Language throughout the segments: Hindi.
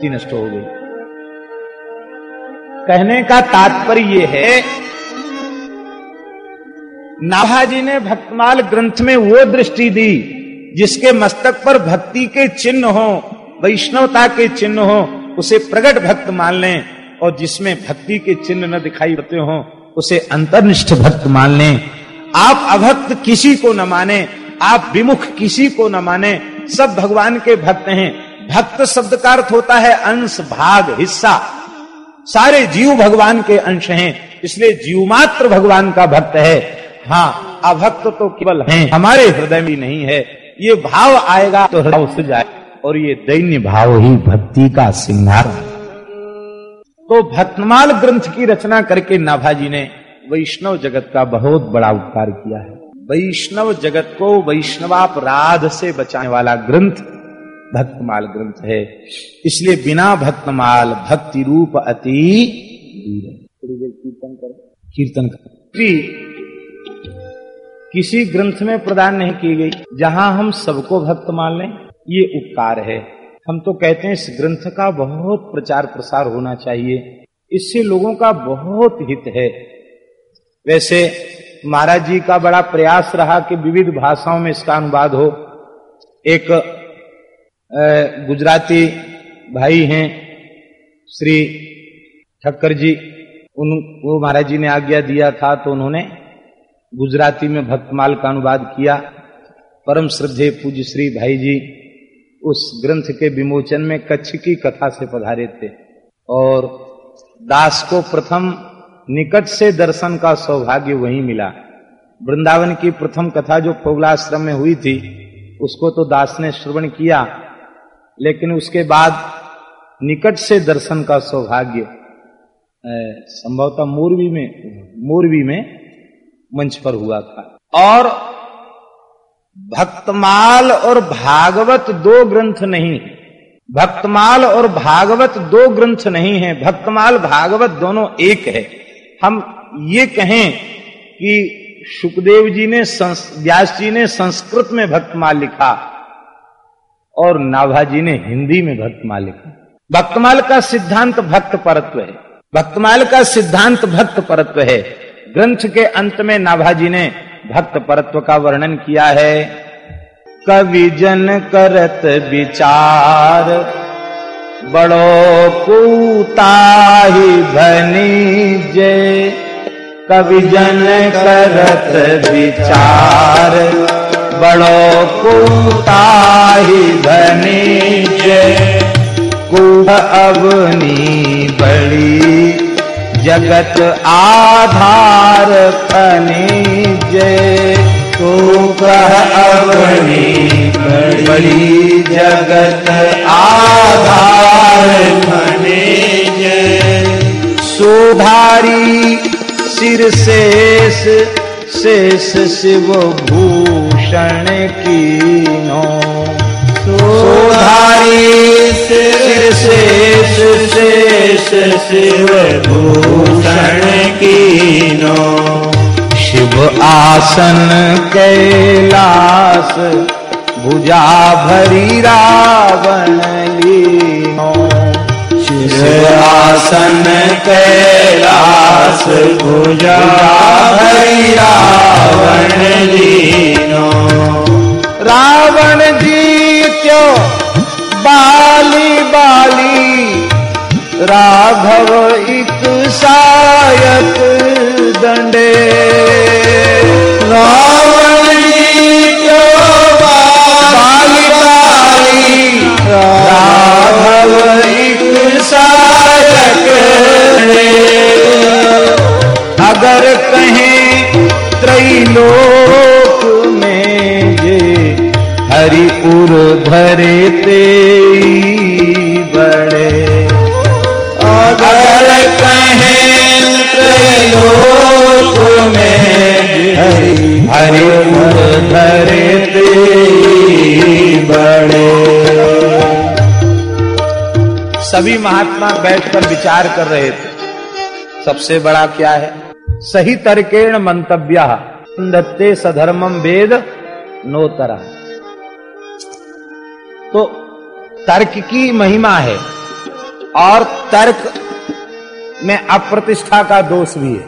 नष्ट हो गई। कहने का तात्पर्य यह है, नाभाजी ने भक्तमाल ग्रंथ में वो दृष्टि दी, जिसके मस्तक पर भक्ति के चिन्ह हो, वैष्णवता के चिन्ह हो, उसे प्रगट भक्त मान लें और जिसमें भक्ति के चिन्ह न दिखाई देते हो, उसे अंतर्निष्ठ भक्त मान लें आप अभक्त किसी को न माने, आप विमुख किसी को न माने, सब भगवान के भक्त हैं। भक्त शब्द का अर्थ होता है अंश, भाग, हिस्सा। सारे जीव भगवान के अंश हैं, इसलिए जीव मात्र भगवान का भक्त है। हाँ अभक्त तो केवल है, हमारे हृदय में नहीं है। ये भाव आएगा तो हृदय उठ जाए, और ये दैन्य भाव ही भक्ति का सिंगार। तो भक्तमाल ग्रंथ की रचना करके नाभाजी ने वैष्णव जगत का बहुत बड़ा उपकार किया है। वैष्णव जगत को वैष्णवापराध से बचाने वाला ग्रंथ भक्तमाल ग्रंथ है। इसलिए बिना भक्तमाल भक्ति रूप अति थोड़ी देर कीर्तन कर। कीर्तन कर। किसी ग्रंथ में प्रदान नहीं की गई। जहाँ हम सबको भक्त मान लें, ये उपकार है। हम तो कहते हैं, इस ग्रंथ का बहुत प्रचार प्रसार होना चाहिए। इससे लोगों का बहुत हित है। वैसे, महाराज जी का बड़ा प्रयास रहा कि विविध भाषाओं में इसका अनुवाद हो। एक गुजराती भाई हैं, श्री ठक्कर जी। उन, वो महाराज जी ने आज्ञा दिया था तो उन्होंने गुजराती में भक्तमाल का अनुवाद किया। परम श्रद्धे पूज्य श्री भाई जी उस ग्रंथ के विमोचन में कच्छ की कथा से पधारे थे और दास को प्रथम निकट से दर्शन का सौभाग्य वहीं मिला। वृंदावन की प्रथम कथा जो पौलाश्रम में हुई थी, उसको तो दास ने श्रवण किया लेकिन उसके बाद निकट से दर्शन का सौभाग्य संभवतः मोरवी में मोरवी में मंच पर हुआ था। और भक्तमाल और भागवत दो ग्रंथ नहीं है। भक्तमाल और भागवत दो ग्रंथ नहीं है। भक्तमाल, भागवत दोनों एक है। हम ये कहें कि सुखदेव जी ने व्यास जी ने संस्कृत में भक्तमाल लिखा। और नाभाजी ने हिंदी में भक्तमाल लिखा भक्तमाल का सिद्धांत भक्त परत्व है। भक्तमाल का सिद्धांत भक्त परत्व है। ग्रंथ के अंत में नाभाजी ने भक्त परत्व का वर्णन किया है। कवि जन करत विचार, बड़ो कुताही भनी जय कवि जन करत विचार। बड़ो कुताही भनी जय कुह अवनी बड़ी जगत आधार जय तो कह अवनी बड़ी जगत आधार जय सुधारी सिर शेष शेष शिव भूषण की नो सोधारी शेष शेष शिव भूषण की नो शिव आसन कैलास भुजा भरी रावण लीनो। शिव आसन कैलास भुजा भरी रावण लीनो। रावण जी क्यों बाली बाली। राघव एक सायक दंडे। रावण जी क्यों बाली बाली। राघव एक अगर कहें त्रैलोक में जे हरिपुर धरे ते बड़े। अगर कहें त्रैलोक में हरिपुर धरे ते बड़े। सभी महात्मा बैठकर विचार कर रहे थे। सबसे बड़ा क्या है? सही तर्केण मंतव्य। दत्ते सधर्मम वेद नोतरा तो तर्क की महिमा है और तर्क में अप्रतिष्ठा का दोष भी है।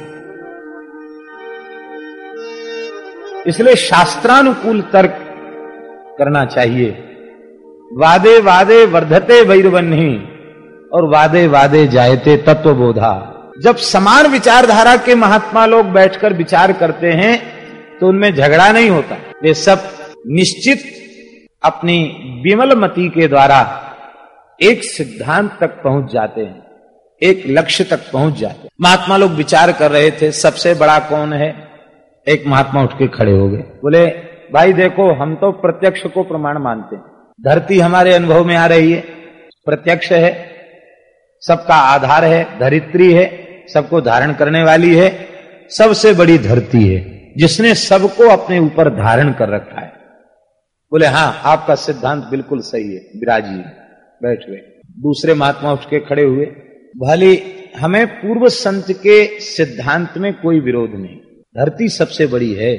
इसलिए शास्त्रानुकूल तर्क करना चाहिए। वादे वादे वर्धते वैरवन्ही। और वादे वादे जायते तत्व बोधा जब समान विचारधारा के महात्मा लोग बैठकर विचार करते हैं तो उनमें झगड़ा नहीं होता। वे सब निश्चित अपनी विमल मति के द्वारा एक सिद्धांत तक पहुँच जाते हैं, एक लक्ष्य तक पहुँच जाते हैं। महात्मा लोग विचार कर रहे थे, सबसे बड़ा कौन है? एक महात्मा उठ के खड़े हो गए। बोले, भाई देखो, हम तो प्रत्यक्ष को प्रमाण मानते हैं। धरती हमारे अनुभव में आ रही है। प्रत्यक्ष है। सबका आधार है, धरित्री है, सबको धारण करने वाली है, सबसे बड़ी धरती है, जिसने सबको अपने ऊपर धारण कर रखा है। बोले हाँ आपका सिद्धांत बिल्कुल सही है विराजी बैठ गए। दूसरे महात्मा उठ के खड़े हुए। भले, हमें पूर्व संत के सिद्धांत में कोई विरोध नहीं। धरती सबसे बड़ी है।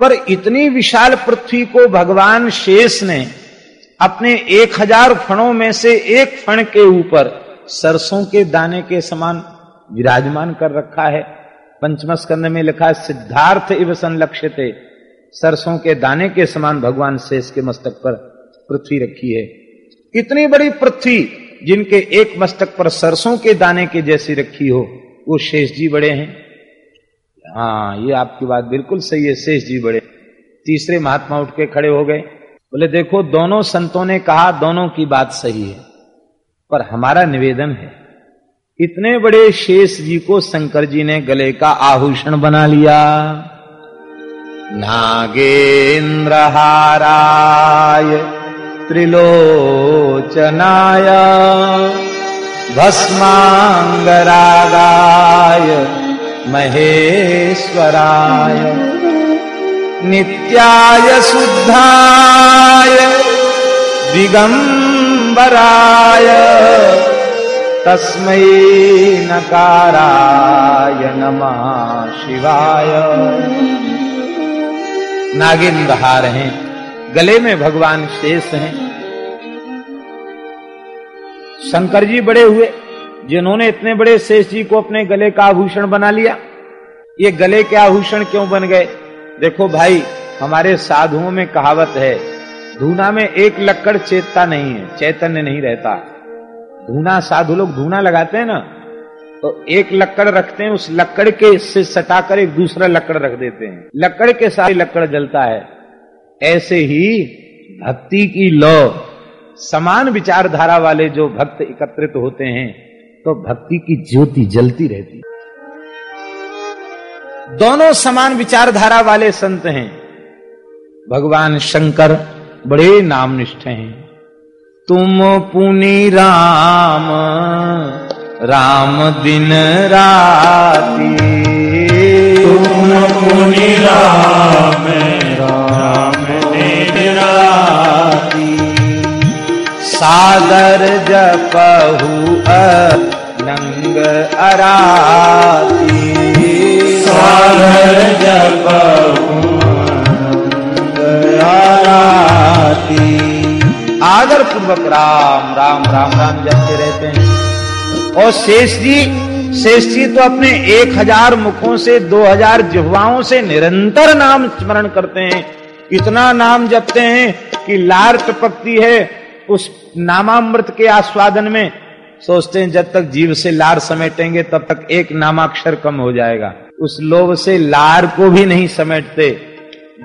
पर इतनी विशाल पृथ्वी को भगवान शेष ने अपने एक हज़ार फणों में से एक फण के ऊपर सरसों के दाने के समान विराजमान कर रखा है। पंचम स्कंद में लिखा है, सिद्धार्थ इव संलक्ष्य सरसों के दाने के समान भगवान शेष के मस्तक पर पृथ्वी रखी है। इतनी बड़ी पृथ्वी जिनके एक मस्तक पर सरसों के दाने के जैसी रखी हो, वो शेष जी बड़े हैं। हाँ ये आपकी बात बिल्कुल सही है, शेष जी बड़े। तीसरे महात्मा उठ के खड़े हो गए। बोले, देखो, दोनों संतों ने कहा, दोनों की बात सही है। पर हमारा निवेदन है। इतने बड़े शेष जी को शंकर जी ने गले का आभूषण बना लिया। नागेंद्र हाराय त्रिलोचनाय भस्मांगरागाय महेश्वराय नित्याय शुद्धाय दिगंबराय। तस्मै नकाराय नमः शिवाय। नागेंद्र हार हैं। गले में भगवान शेष हैं। शंकर जी बड़े हुए, जिन्होंने इतने बड़े शेष जी को अपने गले का आभूषण बना लिया। ये गले के आभूषण क्यों बन गए? देखो भाई, हमारे साधुओं में कहावत है धूना में एक लक्कड़ चेतता नहीं है, चैतन्य नहीं रहता। धूना, साधु लोग धूना लगाते हैं ना तो एक लक्कड़ रखते हैं, उस लक्कड़ के से सटाकर एक दूसरा लक्कड़ रख देते हैं। लक्कड़ के साथ लक्कड़ जलता है। ऐसे ही भक्ति की लौ, समान विचारधारा वाले जो भक्त एकत्रित होते हैं तो भक्ति की ज्योति जलती रहती दोनों समान विचारधारा वाले संत हैं। भगवान शंकर बड़े नामनिष्ठ हैं। तुम पुनि राम राम दिन राती। तुम पुनि राम राम दिन राती। सादर जपहु नंग अराती। सागर जप आराती आदर पूर्वक राम राम राम राम जपते रहते हैं। और शेष जी शेष जी तो अपने एक हज़ार मुखों से, दो हज़ार जिह्वाओं से निरंतर नाम स्मरण करते हैं। इतना नाम जपते हैं कि लार टपकती है उस नामामृत के आस्वादन में। सोचते हैं जब तक जीव से लार समेटेंगे, तब तक एक नामाक्षर कम हो जाएगा। उस लोभ से लार को भी नहीं समेटते।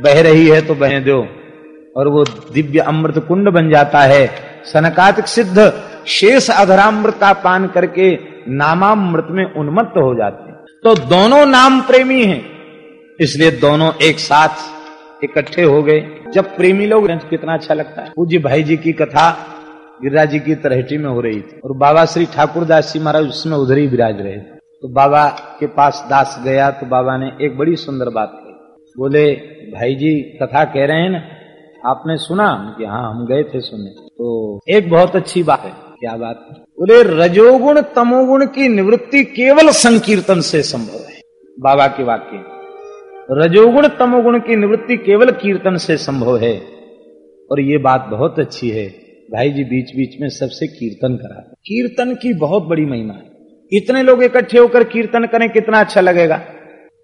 बह रही है तो बह दो। और वो दिव्य अमृत कुंड बन जाता है। सनकातिक सिद्ध शेष अधरामृत का पान करके नामामृत में उन्मत्त हो जाते हैं। तो दोनों नाम प्रेमी हैं, इसलिए दोनों एक साथ इकट्ठे हो गए। जब प्रेमी लोग, कितना अच्छा लगता है। पूज्य भाई जी की कथा गिरिराज जी की तरहटी में हो रही थी और बाबा श्री ठाकुर दास जी महाराज उसमें उधर ही विराज रहे थे। तो बाबा के पास दास गया तो बाबा ने एक बड़ी सुंदर बात कही। बोले, भाई जी, कथा कह रहे हैं ना आपने सुना कि हाँ हम गए थे सुने तो एक बहुत अच्छी बात है। क्या बात है? बोले, रजोगुण तमोगुण की निवृत्ति केवल संकीर्तन से संभव है। बाबा के वाक्य। रजोगुण तमोगुण की निवृत्ति केवल कीर्तन से संभव है। और ये बात बहुत अच्छी है। भाई जी बीच बीच में सबसे कीर्तन करा। कीर्तन की बहुत बड़ी महिमा है। इतने लोग इकट्ठे होकर कीर्तन करें, कितना अच्छा लगेगा।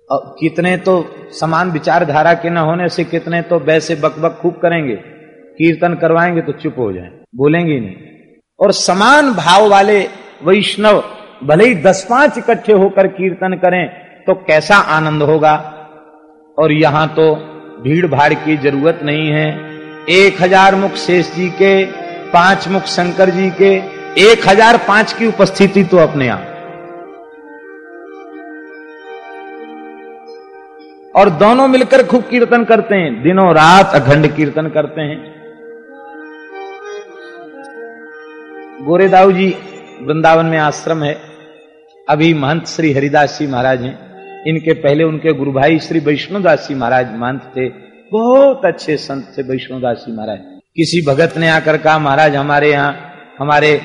और कितने तो समान विचारधारा के न होने से कितने तो वैसे बकबक खूब करेंगे, कीर्तन करवाएँगे तो चुप हो जाए, बोलेंगे नहीं। और समान भाव वाले वैष्णव भले ही दस पाँच इकट्ठे होकर कीर्तन करें तो कैसा आनंद होगा? और यहाँ तो भीड़ भाड़ की ज़रूरत नहीं है। एक हज़ार मुख शेष जी के, पाँच मुख शंकर जी के, एक हज़ार पाँच की उपस्थिति तो अपने आप। और दोनों मिलकर खूब कीर्तन करते हैं। दिनों रात अखंड कीर्तन करते हैं। गोरेदाऊ जी वृंदावन में आश्रम है। अभी महंत श्री हरिदास जी महाराज हैं। इनके पहले उनके गुरु भाई श्री वैष्णोदास जी महाराज महंत थे। बहुत अच्छे संत थे वैष्णोदास जी महाराज। किसी भगत ने आकर कहा, महाराज, हमारे यहाँ, हमारे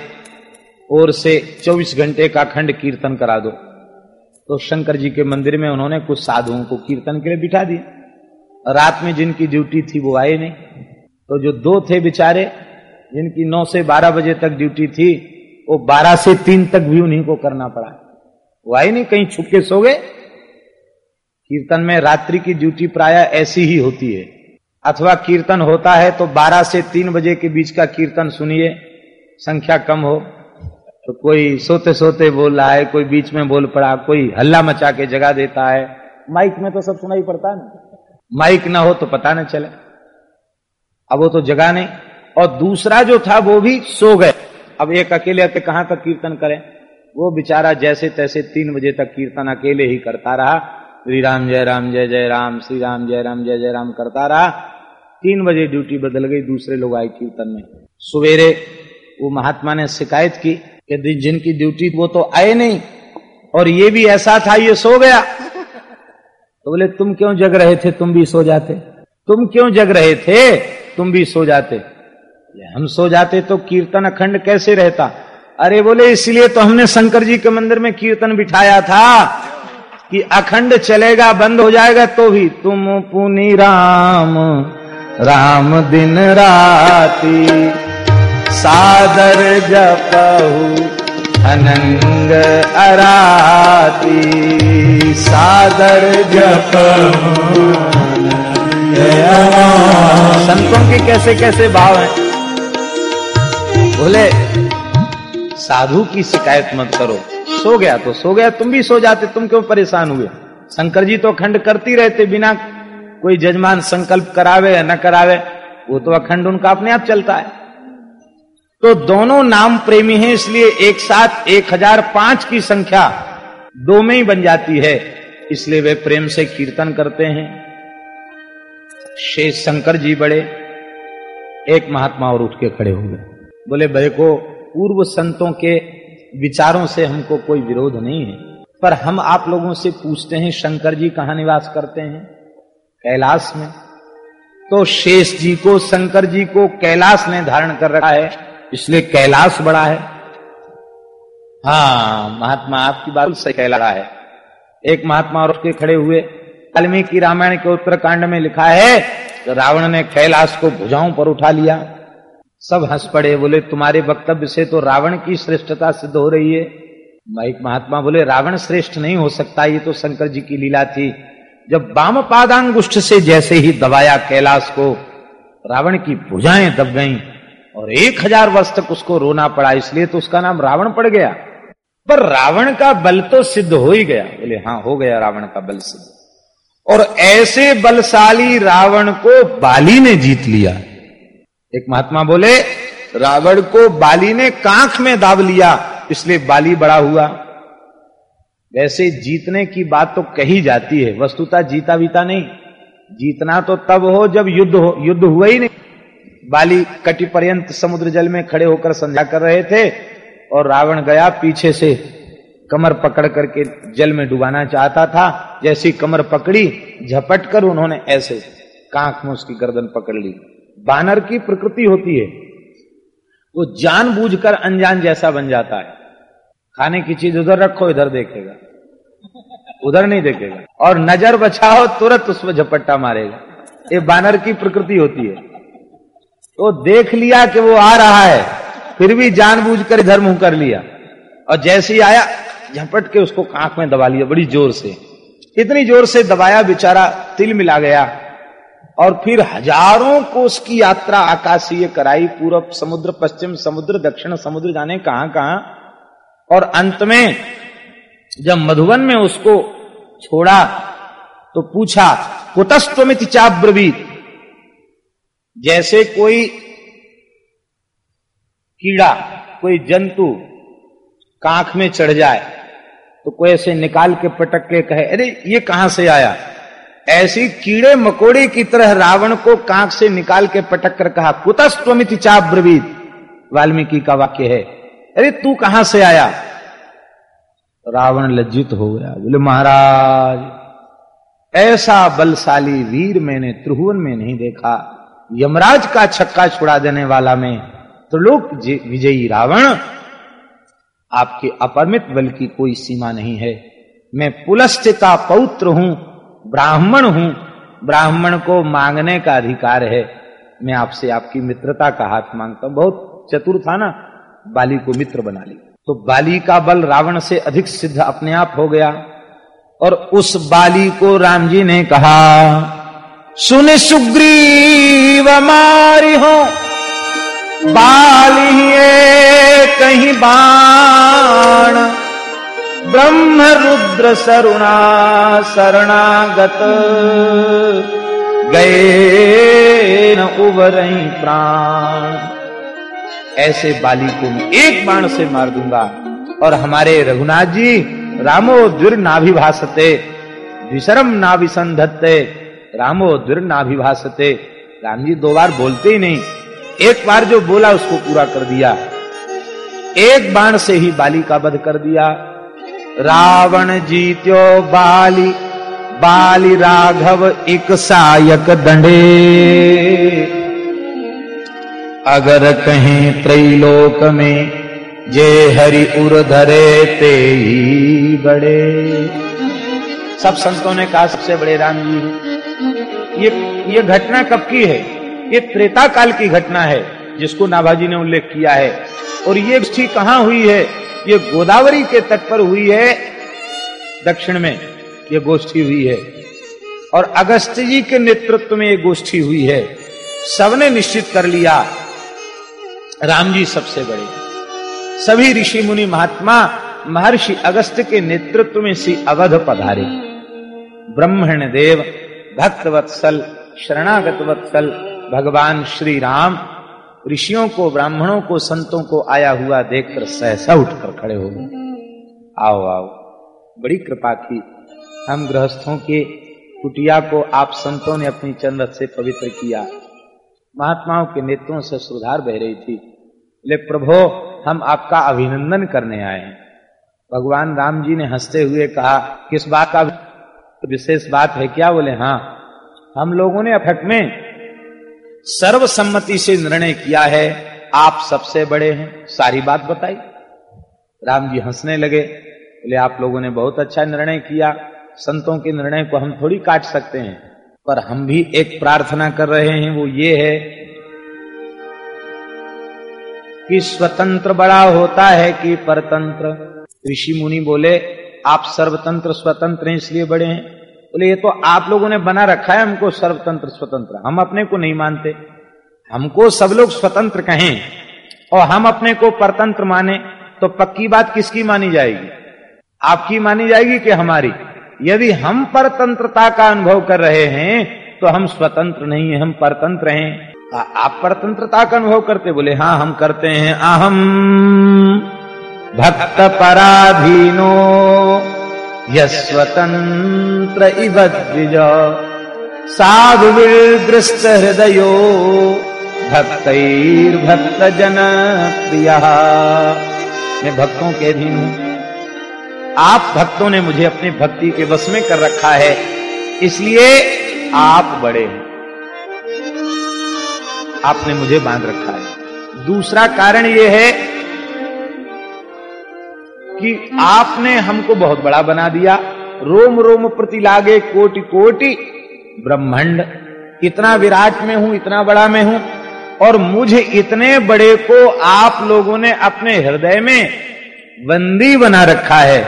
ओर से 24 घंटे का खंड कीर्तन करा दो। तो शंकर जी के मंदिर में उन्होंने कुछ साधुओं को कीर्तन के लिए बिठा दिया। रात में जिनकी ड्यूटी थी वो आए नहीं। तो जो दो थे बेचारे, जिनकी नौ से बारह बजे तक ड्यूटी थी, वो बारह से तीन तक भी उन्हीं को करना पड़ा। वो आए नहीं, कहीं छुप के सो गए। कीर्तन में रात्रि की ड्यूटी प्राय ऐसी ही होती है। अथवा कीर्तन होता है तो 12 से 3 बजे के बीच का कीर्तन सुनिए, संख्या कम हो। तो कोई सोते सोते बोल रहा है कोई बीच में बोल पड़ा कोई हल्ला मचा के जगा देता है। माइक में तो सब सुनाई पड़ता है ना। माइक ना हो तो पता न चले। अब वो तो जगा नहीं। और दूसरा जो था वो भी सो गए। अब एक अकेले अकेले कहाँ तक कीर्तन करें? वो बेचारा जैसे तैसे तीन बजे तक कीर्तन अकेले ही करता रहा। श्री राम जय राम जय जय राम श्री राम जय राम जय जय राम करता रहा। तीन बजे ड्यूटी बदल गई दूसरे लोग आए कीर्तन में। सवेरे वो महात्मा ने शिकायत की कि जिनकी ड्यूटी वो तो आए नहीं, और ये भी ऐसा था, ये सो गया। तो बोले, तुम क्यों जग रहे थे? तुम भी सो जाते। तुम क्यों जग रहे थे? तुम भी सो जाते। हम सो जाते तो कीर्तन अखंड कैसे रहता? अरे बोले, इसलिए तो हमने शंकर जी के मंदिर में कीर्तन बिठाया था कि अखंड चलेगा, बंद हो जाएगा तो भी। तुम पुनी राम राम दिन राती सादर जपहु अनंग अराती। सादर जपहु संतों के कैसे कैसे भाव हैं? बोले, साधु की शिकायत मत करो। सो गया तो सो गया, तुम भी सो जाते, तुम क्यों परेशान हुए? शंकर जी तो अखंड करती रहते बिना कोई जजमान संकल्प करावे या न करावे, वो तो अखंड उनका अपने आप चलता है। तो दोनों नाम प्रेमी हैं, इसलिए एक साथ एक हज़ार पाँच की संख्या दो में ही बन जाती है। इसलिए वे प्रेम से कीर्तन करते हैं। शेष शंकर जी बड़े, एक महात्मा और उठ के खड़े हो गए। बोले भय को पूर्व संतों के विचारों से हमको कोई विरोध नहीं है, पर हम आप लोगों से पूछते हैं, शंकर जी कहाँ निवास करते हैं? कैलाश में। तो शेष जी को, शंकर जी को कैलाश ने धारण कर रखा है। इसलिए कैलाश बड़ा है। हाँ महात्मा आपकी बात सही कहला है। एक महात्मा और उसके खड़े हुए। वाल्मीकि रामायण के उत्तरकांड में लिखा है तो रावण ने कैलाश को भुजाओं पर उठा लिया। सब हंस पड़े, बोले, तुम्हारे वक्तव्य से तो रावण की श्रेष्ठता सिद्ध हो रही है। एक महात्मा बोले, रावण श्रेष्ठ नहीं हो सकता, ये तो शंकर जी की लीला थी। जब वाम पादांगुष्ठ से जैसे ही दबाया कैलाश को, रावण की भुजाएँ दब गईं। और एक हज़ार वर्ष तक उसको रोना पड़ा, इसलिए तो उसका नाम रावण पड़ गया। पर रावण का बल तो सिद्ध हो ही गया। बोले हाँ हो गया रावण का बल सिद्ध। और ऐसे बलशाली रावण को बाली ने जीत लिया। एक महात्मा बोले, रावण को बाली ने कांख में दाब लिया, इसलिए बाली बड़ा हुआ। वैसे जीतने की बात तो कही जाती है, वस्तुता जीता बीता नहीं। जीतना तो तब हो जब युद्ध हो, युद्ध हुआ ही नहीं। बाली कटी पर्यंत समुद्र जल में खड़े होकर संध्या कर रहे थे और रावण गया पीछे से कमर पकड़ करके जल में डुबाना चाहता था। जैसी कमर पकड़ी, झपट कर उन्होंने ऐसे कांख में उसकी गर्दन पकड़ ली। बानर की प्रकृति होती है। वो जानबूझकर अनजान जैसा बन जाता है। खाने की चीज़ उधर रखो, इधर देखेगा। उधर नहीं देखेगा। और नज़र बचाओ तुरंत उसमें झपट्टा मारेगा। ये बानर की प्रकृति होती है। तो देख लिया कि वो आ रहा है, फिर भी जानबूझकर इधर मुँह कर लिया। और जैसे ही आया, झपट के उसको कांख में दबा लिया, बड़ी ज़ोर से। इतनी ज़ोर से दबाया, बेचारा तिल मिला गया। और फिर हज़ारों को उसकी यात्रा आकाशीय कराई पूर्व समुद्र, पश्चिम समुद्र, दक्षिण समुद्र, जाने कहाँ कहाँ। और अंत में, जब मधुबन में उसको छोड़ा तो पूछा कुतस्वमित चाब्रवीत? जैसे कोई कीड़ा, कोई जंतु कांख में चढ़ जाए तो कोई ऐसे निकाल के पटक के कहे, अरे, ये कहाँ से आया? ऐसी कीड़े मकोड़े की तरह रावण को कांख से निकाल के पटक कर कहा कुतस्वमित चाब्रवीत। वाल्मीकि का वाक्य है, अरे, तू कहाँ से आया? रावण लज्जित हो गया, बोले, महाराज, ऐसा बलशाली वीर मैंने त्रिभुवन में नहीं देखा। यमराज का छक्का छुड़ा देने वाला मैं त्रिलोक विजयी रावण। आपके अपरमित बल की कोई सीमा नहीं है। मैं पुलस्त का पौत्र हूँ, ब्राह्मण हूँ। ब्राह्मण को मांगने का अधिकार है। मैं आपसे आपकी मित्रता का हाथ माँगता हूँ। बहुत चतुर था ना, बाली को मित्र बना लिया तो बाली का बल रावण से अधिक सिद्ध अपने आप हो गया। और उस बाली को राम जी ने कहा सुन सुग्रीव मारी हो। बाली कहीं बाण। ब्रह्म रुद्र सरुणा शरणागत। गए न उबर प्राण। ऐसे बाली को मैं एक बाण से मार दूँगा। और हमारे रघुनाथ जी, रामो दुर नाभिभाषते विशरम नाभिसंधत्ते रामो दुर नाभिभाषते राम जी दो बार बोलते ही नहीं। एक बार जो बोला, उसको पूरा कर दिया। एक बाण से ही बाली का वध कर दिया। रावण जीत्यो बाली बाली राघव एक सायक दंडे। अगर कहें त्रैलोक में जे हरि उर धरे ते ही बड़े। सब संतों ने कहा, सबसे बड़े राम जी हैं। ये ये घटना कब की है? ये त्रेता काल की घटना है, जिसको नाभाजी ने उल्लेख किया है। और ये गोष्ठी कहाँ हुई है? ये गोदावरी के तट पर हुई है, दक्षिण में ये गोष्ठी हुई है। और अगस्त जी के नेतृत्व में ये गोष्ठी हुई है। सबने निश्चित कर लिया, राम जी सबसे बड़े। सभी ऋषि मुनि महात्मा, महर्षि अगस्त के नेतृत्व में श्री अवध पधारे। ब्रह्मण देव भक्त वत्सल शरणागत वत्सल भगवान श्री राम ऋषियों को, ब्राह्मणों को, संतों को आया हुआ देखकर सहसा उठकर खड़े हो गए। आओ आओ, बड़ी कृपा की हम गृहस्थों के कुटिया को आप संतों ने अपनी चंद्र से पवित्र किया। महात्माओं के नेत्रों से सुधार बह रही थी। ले प्रभो, हम आपका अभिनंदन करने आए हैं। भगवान राम जी ने हँसते हुए कहा, किस बात का विशेष बात है, क्या बोले? हाँ। हम लोगों ने अफक में सर्वसम्मति से निर्णय किया है, आप सबसे बड़े हैं। सारी बात बताई। राम जी हंसने लगे, बोले, आप लोगों ने बहुत अच्छा निर्णय किया। संतों के निर्णय को हम थोड़ी काट सकते हैं, पर हम भी एक प्रार्थना कर रहे हैं, वो ये है कि स्वतंत्र बड़ा होता है कि परतंत्र। ऋषि मुनि बोले आप सर्वतंत्र, स्वतंत्र हैं, इसलिए बड़े हैं। बोले, ये तो आप लोगों ने बना रखा है, हमको सर्वतंत्र, स्वतंत्र। हम अपने को नहीं मानते। हमको सब लोग स्वतंत्र कहें और हम अपने को परतंत्र माने तो पक्की बात किसकी मानी जाएगी? आपकी मानी जाएगी कि हमारी। यदि हम परतंत्रता का अनुभव कर रहे हैं तो हम स्वतंत्र नहीं है, हम परतंत्र हैं। आप परतंत्रता का अनुभव करते बोले हाँ हम करते हैं। अहम भक्त पराधीनो यस्वतंत्र इव द्विज। भक्त भक्त जन प्रिय मैं भक्तों के अधीन हूँ। आप भक्तों ने मुझे अपनी भक्ति के वश में कर रखा है, इसलिए आप बड़े हैं। आपने मुझे बाँध रखा है। दूसरा कारण यह है कि आपने हमको बहुत बड़ा बना दिया। रोम रोम प्रति लागे कोटि कोटि। ब्रह्मांड, इतना विराट में हूँ, इतना बड़ा में हूँ। और मुझे इतने बड़े को आप लोगों ने अपने हृदय में बंदी बना रखा है।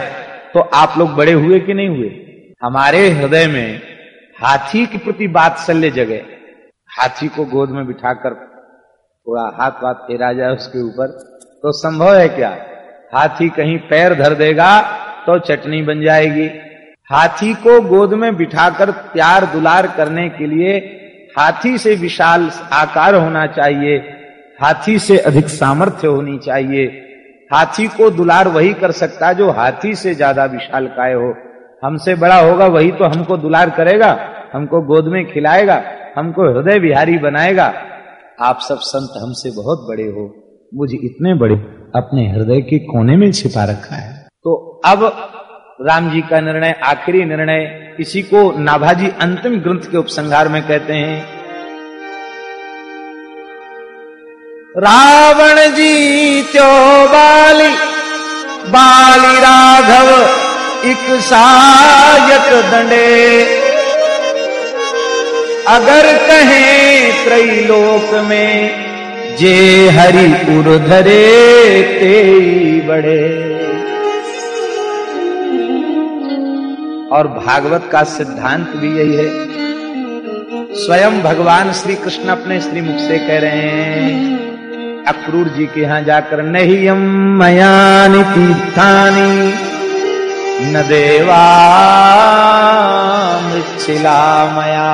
तो आप लोग बड़े हुए कि नहीं हुए? हमारे हृदय में हाथी के प्रति बात्सल्य जगह हाथी को गोद में बिठाकर थोड़ा हाथ वाथ फेरा जाए उसके ऊपर। तो संभव है क्या? हाथी कहीं पैर धर देगा तो चटनी बन जाएगी। हाथी को गोद में बिठाकर प्यार दुलार करने के लिए हाथी से विशाल आकार होना चाहिए, हाथी से अधिक सामर्थ्य होनी चाहिए। हाथी को दुलार वही कर सकता जो हाथी से ज़्यादा विशाल काय हो। हमसे बड़ा होगा वही तो हमको दुलार करेगा, हमको गोद में खिलाएगा, हमको हृदय विहारी बनाएगा। आप सब संत हमसे बहुत बड़े हो, मुझे इतने बड़े अपने हृदय के कोने में छिपा रखा है। तो अब राम जी का निर्णय, आखिरी निर्णय, इसी को नाभाजी अंतिम ग्रंथ के उपसंहार में कहते हैं। रावण जी त्यो बाली बाली राघव इक सायक दंडे। अगर कहें त्रैलोक में जे हरि उर्धरे ते बड़े। और भागवत का सिद्धांत भी यही है। स्वयं भगवान श्री कृष्ण अपने श्री मुख से कह रहे हैं, अक्रूर जी के यहाँ जाकर नहीं यम मयानी तीर्थानी, न देवा मृक्षिला मया।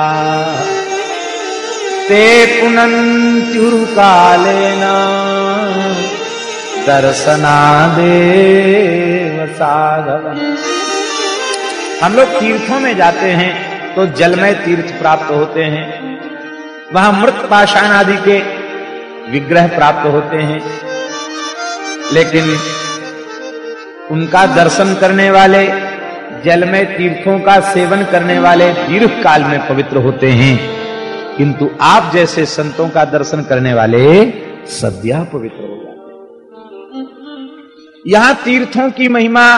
ते पुनन्त्युरुकालेन। दर्शनादेव साधव हम लोग तीर्थों में जाते हैं तो जलमय तीर्थ प्राप्त होते हैं। वहाँ मृत पाषाण आदि के विग्रह प्राप्त होते हैं। लेकिन उनका दर्शन करने वाले जल में तीर्थों का सेवन करने वाले दीर्घ काल में पवित्र होते हैं। किंतु आप जैसे संतों का दर्शन करने वाले सद्या पवित्र हो जाते यहाँ तीर्थों की महिमा,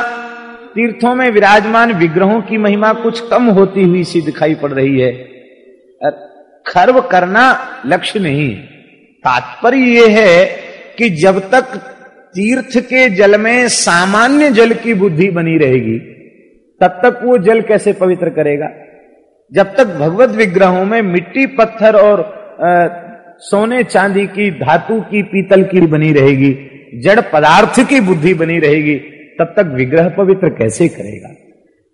तीर्थों में विराजमान विग्रहों की महिमा कुछ कम होती हुई सी दिखाई पड़ रही है। खर्व करना लक्ष्य नहीं तात्पर्य यह है कि जब तक तीर्थ के जल में सामान्य जल की बुद्धि बनी रहेगी, तब तक वो जल कैसे पवित्र करेगा? जब तक भगवत विग्रहों में मिट्टी पत्थर और आ, सोने चांदी की धातु की पीतल की बनी रहेगी जड़ पदार्थ की बुद्धि बनी रहेगी तब तक विग्रह पवित्र कैसे करेगा?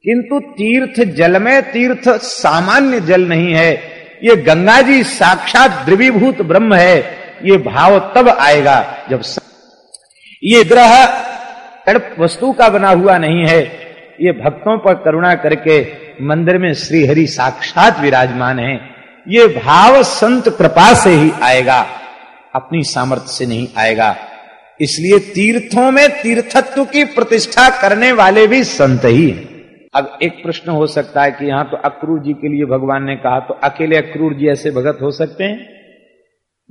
किंतु तीर्थ जल में तीर्थ सामान्य जल नहीं है। ये गंगा जी साक्षात द्रवीभूत ब्रह्म है। ये भाव तब आएगा जब स... ये ग्रह वस्तु का बना हुआ नहीं है। ये भक्तों पर करुणा करके मंदिर में श्री हरि साक्षात विराजमान है। ये भाव संत कृपा से ही आएगा, अपनी सामर्थ्य से नहीं आएगा। इसलिए तीर्थों में तीर्थत्व की प्रतिष्ठा करने वाले भी संत ही हैं। अब एक प्रश्न हो सकता है कि यहाँ तो अक्रूर जी के लिए भगवान ने कहा तो अकेले अक्रूर जी ऐसे भगत हो सकते हैं?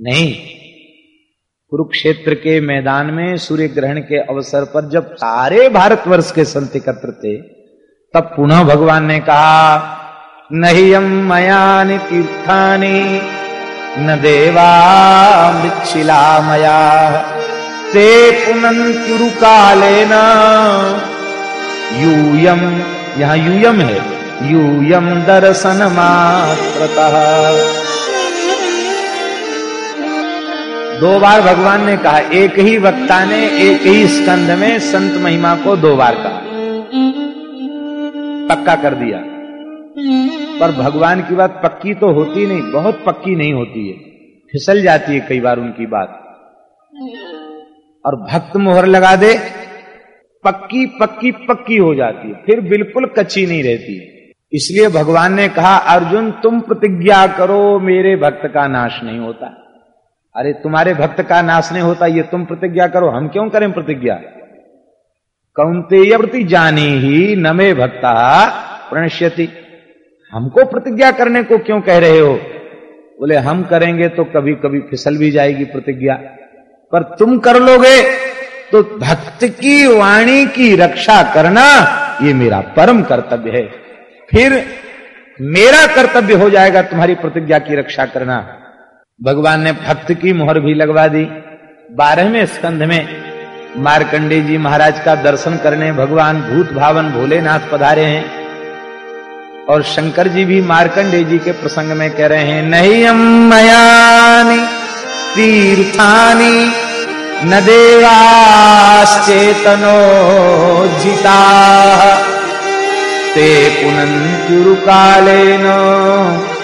नहीं। कुरुक्षेत्र के मैदान में सूर्य ग्रहण के अवसर पर जब सारे भारतवर्ष के संत एकत्र थे तब पुनः भगवान ने कहा, नहीं यम मयानि तीर्थानि, न देवा मृक्षिला मया ते पुनंत्युरु काले न यूयम यहाँ यूयम है यूयम दर्शन मात्रतः दो बार भगवान ने कहा, एक ही वक्ता ने, एक ही स्कंध में संत महिमा को दो बार कहा। पक्का कर दिया। पर भगवान की बात पक्की तो होती नहीं, बहुत पक्की नहीं होती है। फिसल जाती है कई बार उनकी बात। और भक्त मोहर लगा दे, पक्की पक्की पक्की हो जाती है, फिर बिल्कुल कच्ची नहीं रहती है। इसलिए भगवान ने कहा, अर्जुन, तुम प्रतिज्ञा करो, मेरे भक्त का नाश नहीं होता। अरे, तुम्हारे भक्त का नाश नहीं होता, ये तुम प्रतिज्ञा करो, हम क्यों करें प्रतिज्ञा? कौंतेयवृति जानी ही नमे भक्ता प्रणश्यति। हमको प्रतिज्ञा करने को क्यों कह रहे हो? बोले, हम करेंगे तो कभी कभी फिसल भी जाएगी प्रतिज्ञा। पर तुम कर लोगे तो भक्त की वाणी की रक्षा करना ये मेरा परम कर्तव्य है। फिर मेरा कर्तव्य हो जाएगा तुम्हारी प्रतिज्ञा की रक्षा करना। भगवान ने भक्त की मोहर भी लगवा दी। बारहवें स्कंध में मारकंडे जी महाराज का दर्शन करने भगवान भूत भावन भोलेनाथ पधारे हैं। और शंकर जी भी मारकंडे जी के प्रसंग में कह रहे हैं, नहीं हम मयानी तीर्थानी, न देवाश्चेतनो जिता। ते पुनन्त्युरुकालेन यूयम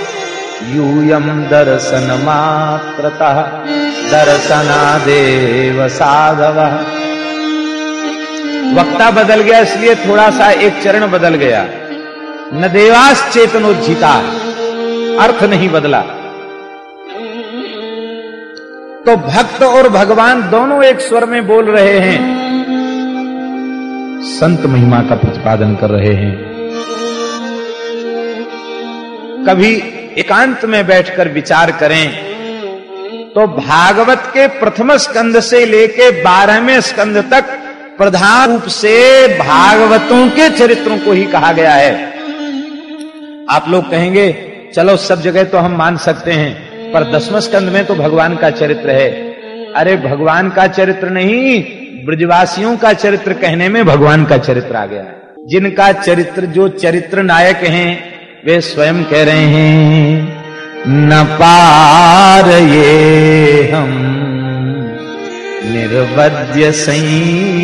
दर्शन मात्रतः दर्शनादेव साधव। वक्ता बदल गया, इसलिए थोड़ा सा एक चरण बदल गया। न देवास चेतनोज्जिता अर्थ नहीं बदला। तो भक्त और भगवान दोनों एक स्वर में बोल रहे हैं। संत महिमा का प्रतिपादन कर रहे हैं। कभी एकांत में बैठकर विचार करें तो भागवत के प्रथम स्कंद से लेके बारहवें स्कंद तक प्रधान रूप से भागवतों के चरित्रों को ही कहा गया है। आप लोग कहेंगे, चलो सब जगह तो हम मान सकते हैं, पर दसवें स्कंद में तो भगवान का चरित्र है। अरे भगवान का चरित्र नहीं, ब्रजवासियों का चरित्र कहने में भगवान का चरित्र आ गया जिनका चरित्र, जो चरित्र नायक हैं वे स्वयं कह रहे हैं, न पार ये हम निर्वद्य संयुजाम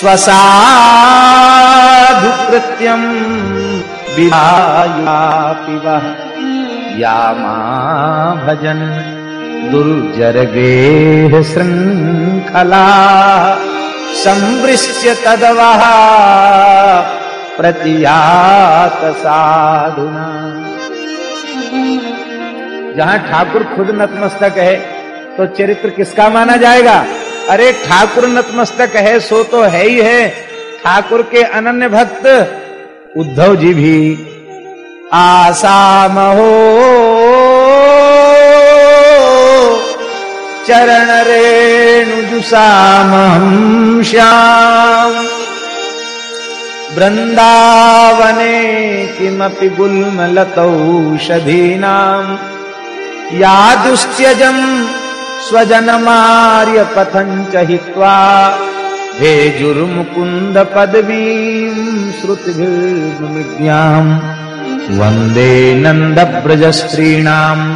स्वसाधु कृत्यम वह या माँ भजन दुर्जरगेह श्रृंखला संवृश्य तदवः प्रतियात साधुना। जहाँ ठाकुर खुद नतमस्तक है तो चरित्र किसका माना जाएगा? अरे, ठाकुर नतमस्तक है, सो तो है ही है। ठाकुर के अनन्य भक्त, उद्धव जी भी। आसाम हो चरण रेणु जुसाम श्याम। वृंदावने किमपि गुल्मलतौषधीनाम् यादुश्च्यजम् स्वजनमार्य पथञ्च हित्वा भेजुर्मुकुन्द पदवीम् श्रुतिभिर्मृग्याम् वंदे नन्दव्रजस्त्रीणाम्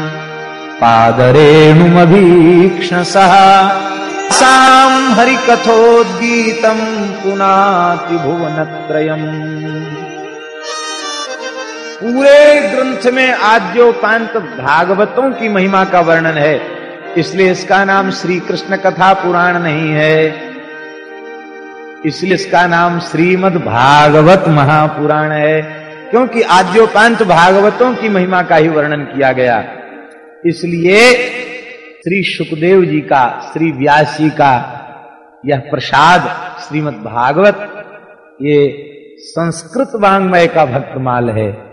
पादरेणुमभीक्ष्णसः साम् हरिकथोद्गीतम् पुनाति पूरे ग्रंथ में आद्योपांत भागवतों की महिमा का वर्णन है, इसलिए इसका नाम श्री कृष्ण कथा पुराण नहीं है। इसलिए इसका नाम श्रीमद भागवत महापुराण है, क्योंकि आद्योपांत भागवतों की महिमा का ही वर्णन किया गया। इसलिए श्री सुखदेव जी का, श्री व्यास जी का यह प्रसाद श्रीमद् भागवत ये संस्कृत वांग्मय का भक्तमाल है।